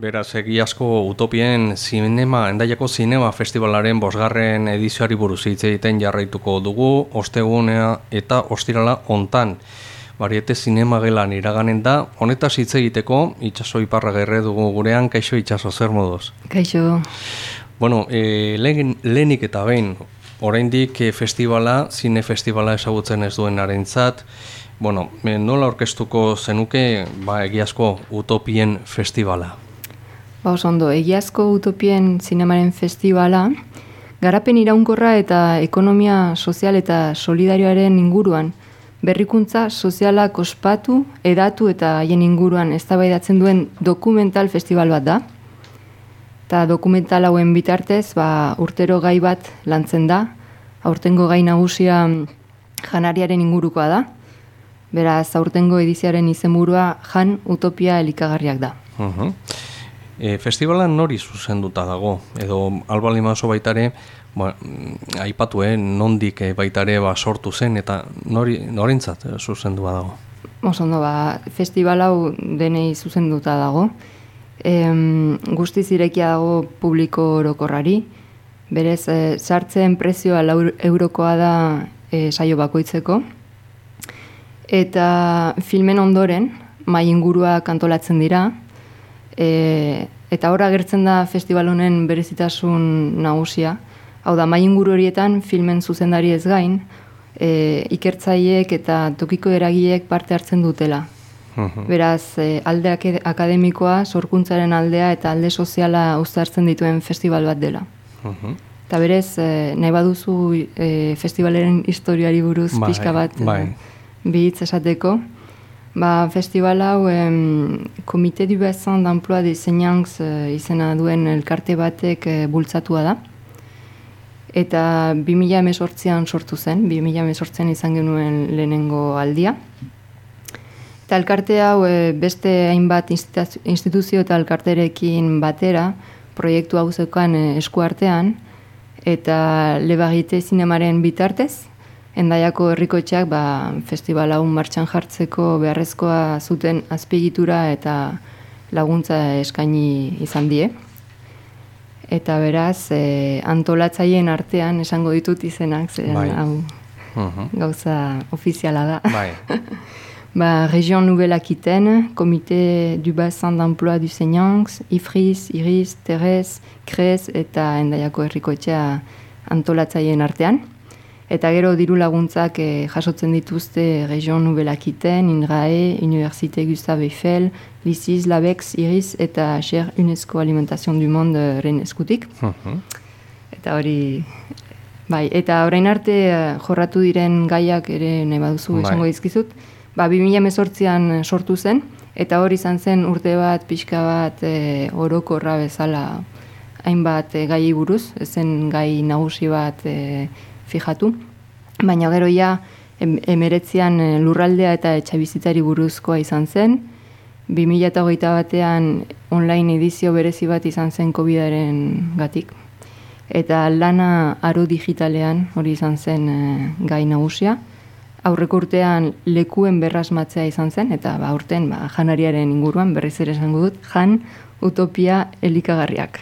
Beraz, egiazko utopien zinema, endaiako zinema festivalaren bosgarren edizioari buruz hitz egiten jarraituko dugu, ostegunea eta ostirala ontan. Bariete zinema gelan iraganen da, honetaz hitz egiteko, itxaso iparra gerre dugu gurean, kaixo itxaso, zer moduz? Kaixo. Bueno, e, lehenik eta behin, oraindik e, festivala, zine festivala ezagutzen ez duen arentzat, bueno, nola orkestuko zenuke ba, egiazko utopien festivala? Ba, ondo, egiazko utopien zinemaren festivala, garapen iraunkorra eta ekonomia sozial eta solidarioaren inguruan, berrikuntza soziala ospatu, edatu eta haien inguruan eztabaidatzen duen dokumental festival bat da. Eta dokumental hauen bitartez, ba, urtero gai bat lantzen da, aurtengo gai nagusia janariaren ingurukoa da. Beraz, aurtengo ediziaren izenburua jan utopia elikagarriak da. Uh E, festivala nori zuzenduta dago, edo albali mazo baitare, ba, aipatu, eh, nondik eh, baitare ba, sortu zen, eta nori, norintzat eh, zuzendua dago? Osondo, ba, festival hau denei zuzenduta dago. E, guztiz irekia dago publiko orokorrari, berez, e, sartzen prezioa laur, eurokoa da e, saio bakoitzeko, eta filmen ondoren, mai ingurua kantolatzen dira, e, eta hor agertzen da festival honen berezitasun nagusia. Hau da, mai inguru horietan filmen zuzendari ez gain, e, ikertzaiek eta tokiko eragileek parte hartzen dutela. Mhm. Beraz, e, alde akademikoa, sorkuntzaren aldea eta alde soziala uztartzen dituen festival bat dela. Mhm. Eta berez, e, nahi baduzu e, festivaleren historiari buruz bai, pixka bat bai. e, bihitz esateko. Ba, festival hau em, Komite du Bassin d'Emploi de Seignangs eh, izena duen elkarte batek eh, bultzatua da. Eta 2000 emesortzian sortu zen, 2000 emesortzian izan genuen lehenengo aldia. Eta elkarte hau eh, beste hainbat instituzio eta elkarterekin batera proiektu hau zeukan eh, eskuartean eta lebagite zinemaren bitartez, Endaiako herrikoetxeak ba, festival hau martxan jartzeko beharrezkoa zuten azpigitura eta laguntza eskaini izan die. Eta beraz, e, antolatzaien artean esango ditut izenak, zen bai. hau mhm. gauza ofiziala da. Bai. ba, Region Nouvelle Aquitaine, Komite du Bassin d'Emploi du Seignanx, Ifriz, Iris, Terez, Krez eta Endaiako herrikoetxea antolatzaien artean. Eta gero diru laguntzak eh, jasotzen dituzte Region Nubelakiten, INRAE, Universite Gustave Eiffel, Liziz, Labex, Iris eta Cher UNESCO Alimentation du Monde ren eskutik. Mhm. Eta hori, bai, eta orain arte uh, jorratu diren gaiak ere nahi baduzu bai. esango dizkizut. Ba, 2000 sortu zen, eta hori izan zen urte bat, pixka bat, e, orokorra bezala hainbat e, gai buruz, zen gai nagusi bat e, fijatu. Baina gero ja, emeretzean eh, lurraldea eta etxabizitari buruzkoa izan zen. 2008 batean online edizio berezi bat izan zen COVID-aren gatik. Eta lana aro digitalean hori izan zen e, gai nagusia. Aurreko urtean lekuen berrasmatzea izan zen, eta ba, urten ba, janariaren inguruan berriz ere esango dut, jan utopia elikagarriak.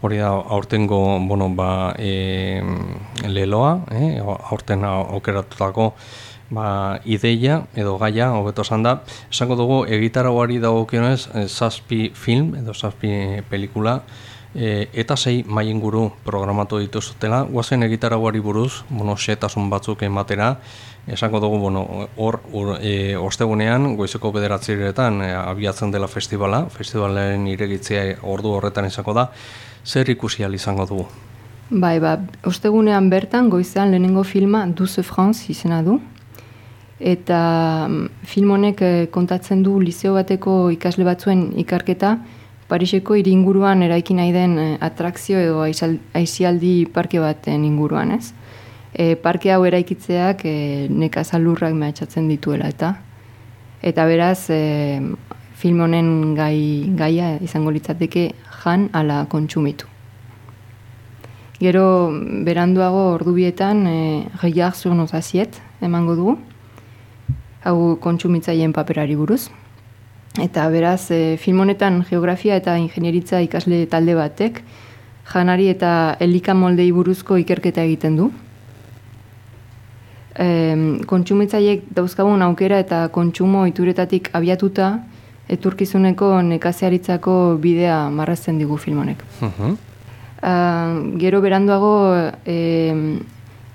Hori da, aurtengo, bueno, ba, e, leloa, eh, aurten aukeratutako ba, ideia edo gaia, hobeto esan da, esango dugu, egitaragoari dago kionez, e, zazpi film edo zazpi pelikula, e, eta sei maien guru programatu dituzutela, guazen egitaragoari buruz, bueno, setasun batzuk ematera, esango dugu, bueno, hor, e, ostegunean, goizeko bederatziretan e, abiatzen dela festivala, festivalen iregitzea ordu horretan izango da, zer ikusi izango dugu? Bai, ba, ostegunean bertan, goizean lehenengo filma, Duze France izena du, eta mm, film honek e, kontatzen du liceo bateko ikasle batzuen ikarketa, Pariseko iringuruan eraiki nahi den e, atrakzio edo aizialdi parke baten inguruan, ez? e, parke hau eraikitzeak e, nekazalurrak mehatxatzen dituela eta eta beraz e, film honen gai, gaia izango litzateke jan ala kontsumitu. Gero beranduago ordubietan e, gehiago zuen emango dugu, hau kontsumitzaien paperari buruz. Eta beraz, e, film honetan geografia eta ingenieritza ikasle talde batek, janari eta elika moldei buruzko ikerketa egiten du. E, kontsumitzaiek dauzkagun aukera eta kontsumo ituretatik abiatuta, eturkizuneko nekazearitzako bidea marrazten digu film honek. Uh gero beranduago, e,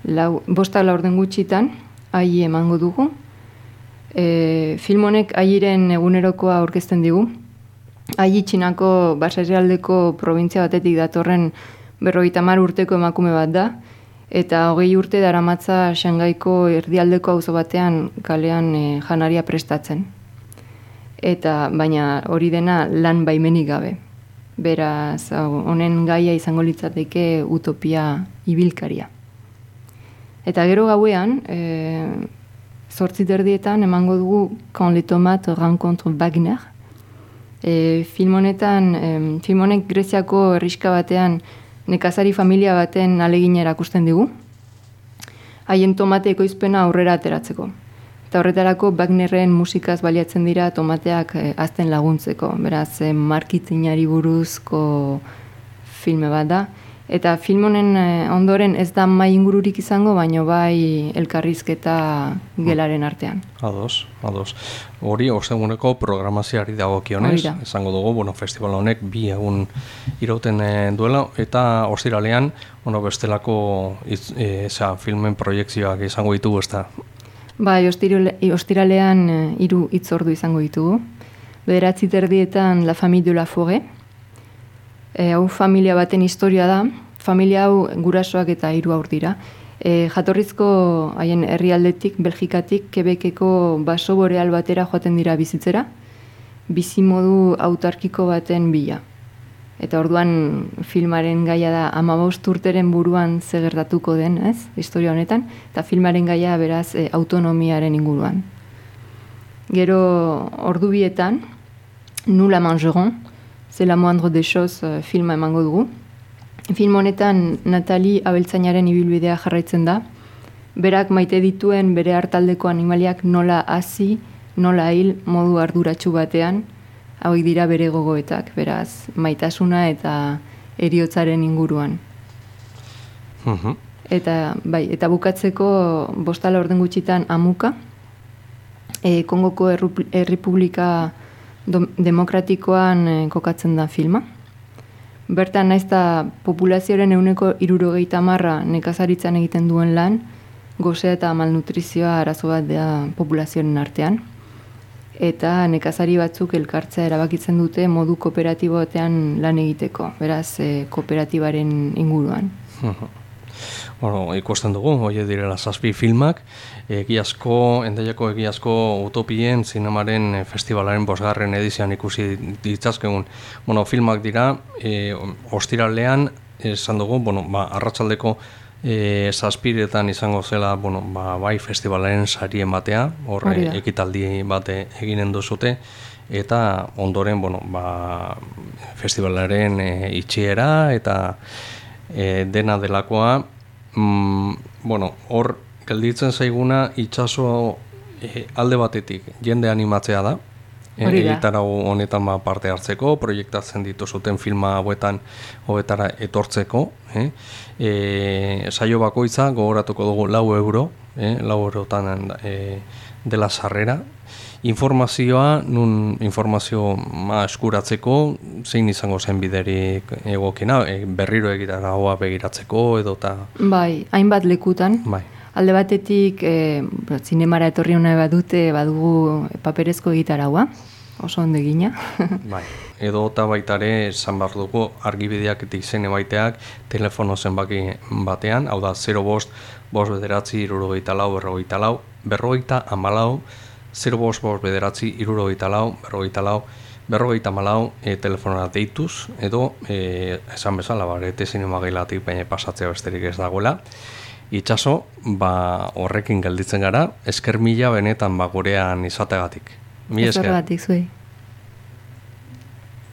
lau, bosta laurden gutxitan, ahi emango dugu, E, film honek airen egunerokoa aurkezten digu. Ai txinako baserrialdeko provintzia batetik datorren berrogeita mar urteko emakume bat da, eta hogei urte daramatza Shangaiko erdialdeko auzo batean kalean e, janaria prestatzen. Eta baina hori dena lan baimenik gabe. Beraz, honen gaia izango litzateke utopia ibilkaria. Eta gero gauean, e, zortzi derdietan emango dugu Quand le tomate rencontre Wagner. E, film honetan, e, film honek Greziako herriska batean nekazari familia baten alegin erakusten digu. Haien tomate ekoizpena aurrera ateratzeko. Eta horretarako Wagnerren musikaz baliatzen dira tomateak e, azten laguntzeko. Beraz, e, markitzinari buruzko filme bat da. Eta film honen eh, ondoren ez da mai ingururik izango, baino bai elkarrizketa gelaren artean. Ados, ados. Hori, osteguneko programazioari dago kionez, izango dugu, bueno, festival honek bi egun irauten eh, duela, eta ostiralean, bueno, bestelako iz, e, filmen proiektzioak izango ditugu, ez da? Bai, ostiralean hiru itzordu izango ditugu. Bederatzi terdietan La Famille de la Forêt, E, familia baten historia da, familia hau gurasoak eta hiru aur dira. E, jatorrizko haien herrialdetik, Belgikatik, Kebekeko baso boreal batera joaten dira bizitzera, bizi modu autarkiko baten bila. Eta orduan filmaren gaia da amabost urteren buruan zegertatuko den, ez, historia honetan, eta filmaren gaia beraz e, autonomiaren inguruan. Gero ordu bietan, nula manjeron, zela moandro de Xoz uh, filma emango dugu. Film honetan Natali Abeltzainaren ibilbidea jarraitzen da. Berak maite dituen bere hartaldeko animaliak nola hasi, nola hil modu arduratsu batean, hauek dira bere gogoetak, beraz, maitasuna eta eriotzaren inguruan. Mhm. Eta, bai, eta bukatzeko bostala orden gutxitan amuka, e, Kongoko Errepublika demokratikoan eh, kokatzen da filma. Bertan naiz da populazioaren euneko irurogeita marra nekazaritzan egiten duen lan, gozea eta malnutrizioa arazo bat da populazioaren artean. Eta nekazari batzuk elkartzea erabakitzen dute modu kooperatiboetean lan egiteko, beraz e, kooperatibaren inguruan. Bueno, ikusten dugu, hoi direla zazpi filmak, egiazko, endaiako egiazko utopien zinemaren festivalaren bosgarren edizioan ikusi ditzazkegun. Bueno, filmak dira, e, ostiralean, esan dugu, bueno, ba, arratsaldeko e, zazpiretan izango zela, bueno, ba, bai festivalaren sarien batea, horre ekitaldi bate eginen duzute, eta ondoren, bueno, ba, festivalaren e, itxiera, eta e, dena delakoa, mm, bueno, hor gelditzen zaiguna itxaso eh, alde batetik jende animatzea da. Eh, Egitara honetan ba, parte hartzeko, proiektatzen ditu zuten filma hauetan hobetara etortzeko. Eh? E, saio bakoitza gogoratuko dugu lau euro, eh? lau eurotan e, dela sarrera. Informazioa, nun informazio ma eskuratzeko, zein izango zen biderik egokina, e, berriro egitara hoa begiratzeko edo ta... Bai, hainbat lekutan. Bai alde batetik e, zinemara etorri hona badute badugu paperezko egitaraua, oso ondo egina. bai. Edo eta baitare esan behar dugu argibideak eta izene baiteak telefono zenbaki batean, hau da 0 bost, bost bederatzi irurogeita lau, berrogeita lau, berrogeita amalau, 0 bost, bost bederatzi irurogeita lau, berrogeita lau, berrogeita malau e, telefonora deituz, edo e, esan bezala, barete zinema gailatik baina pasatzea besterik ez dagoela itxaso, ba, horrekin gelditzen gara, esker mila benetan ba, gurean izategatik. Mi esker. zuei.